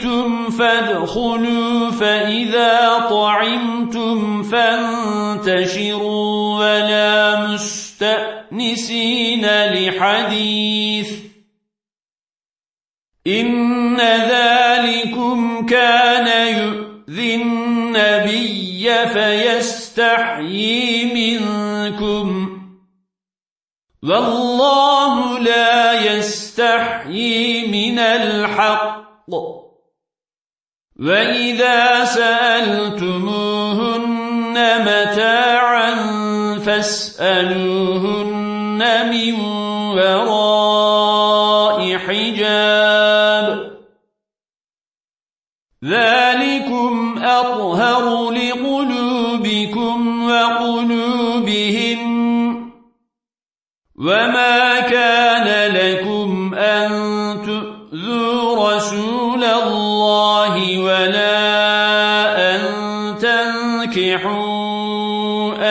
دعيتم فادخلوا فإذا طعمتم فانتشروا ولا مستأنسين لحديث إن ذلكم كان يؤذي النبي فيستحيي منكم والله لا يستحيي من الحق وإذا سألتموهن متاعا فاسألوهن من وراء حجاب ذلكم أطهر لقلوبكم وقلوبهم وما كان لكم أن تؤذوا أن تنكحوا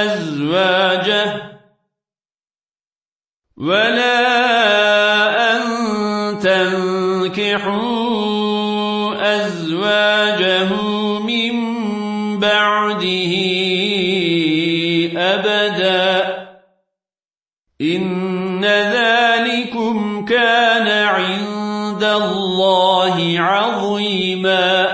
أزواجه ولا أن تنكحوا أزواجه من بعده أبداً إن ذلكم كان عند الله عظيما